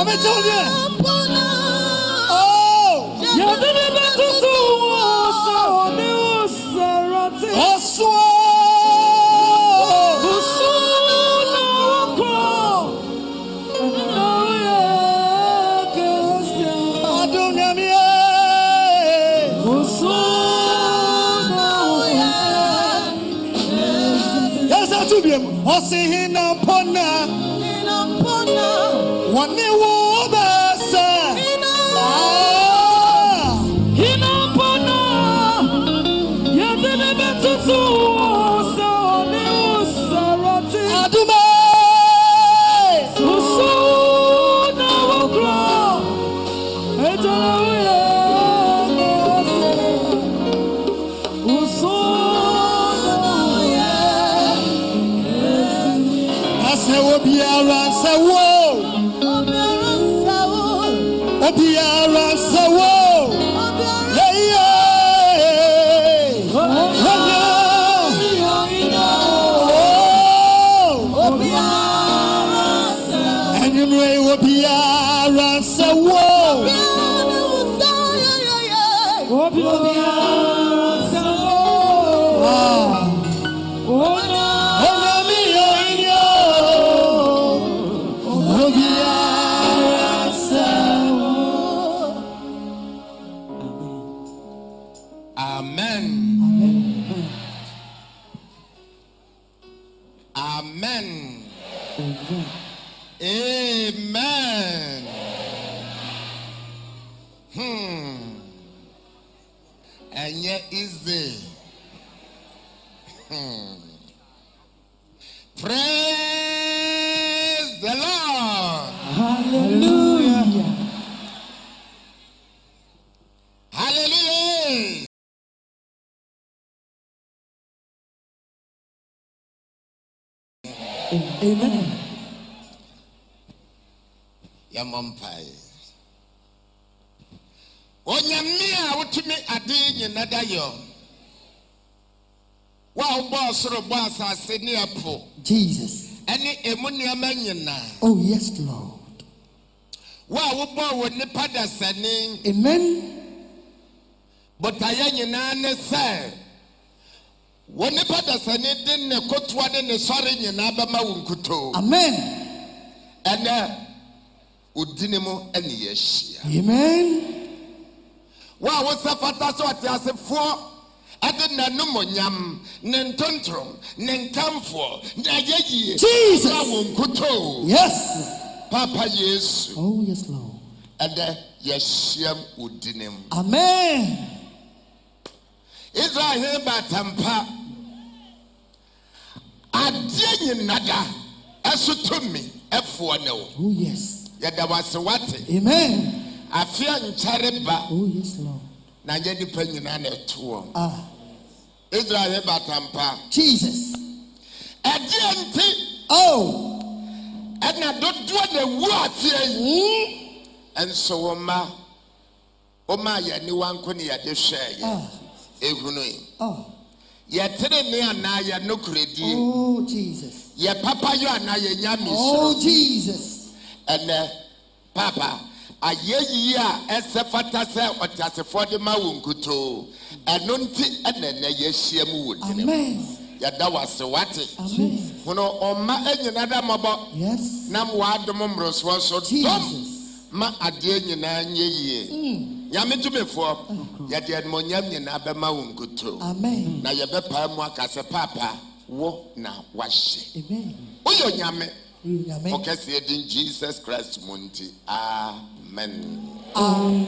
Mama Julia. Basi inapona, inapona. Waniwo obiara nsɛ wo obiara nsɛ wo wɔnyɛ ɛnwummerɛ yi obiara nsɛ wo onyame Amen. Hmm. Ẹ̀yẹ easy. Hmm. Praise the Lord. Hallelujah. Hallelujah. Amen. Yɛmmɔ mpae onyame a wotumi ade nyina da yɛ wo a wobɔɔ soro bɔ asase ne ɛpo Jesus. ɛne emu nneɛma nyinaa Oh, yes, Lord. wo a wobɔɔ wo nnipa dasani Amen. botaeɛ nyinaa ne sɛ wo nnipa dasani de ne kotoa ne ne sɔre nyinaa bɛma wo nkutoo Amen. ɛnɛ odi ne mu ɛne yɛahyia Amen. wa a wosɛ fata sɛ ɔte asefoɔ ɛde n'anumonyam ne ntontom ne nkamfoɔ ne ayɛyie Jesus. ma wo nkutoo Yes. papa yesu Oh, yes, Lord. ɛdɛ yɛhyiam odi ne Amen. israel hene batampa adeɛ nyinada ɛso tumi ɛfoɔ ne wo Oh, yes. Yɛda Amen. nkyare ba Oh, yes, Lord. na nyɛ nipa nyinaa na ɛto wɔn Ah, israel hene batampa Jesus. ɛdeɛ nti Oh. ɛna dodoɔ na ewu aseɛ yi nso wɔn mma wɔn a yɛn aniwa nko ne yɛde hwɛ yɛ Ah. ehunu yi Oh. yɛtere ne anaa yɛ Oh, Jesus. yɛ papa yɛ anaa yɛ nyame Oh, Jesus. Ɛnɛ papa ayɛ yie a ɛsɛ fata sɛ ɔteasefoɔ de ma wo nkutoo ɛno nti ɛnɛ yɛahyia mu wɔ dine mu yɛda wase wate. Hono ɔma anyina da mmɔbɔ. Na waadom mmorosoɔ so dɔm. Ma adeɛ nyinaa nyɛ yie. Nyame tumifoɔ yɛde animonyam nyinaa bɛma wo nkuto. Amen. na yɛbɛpae mu aka sɛ paapa wo na wahyɛ. Woyɛ onyame. Ɔkɛseɛ din jesus christ mu nti amen. Amen.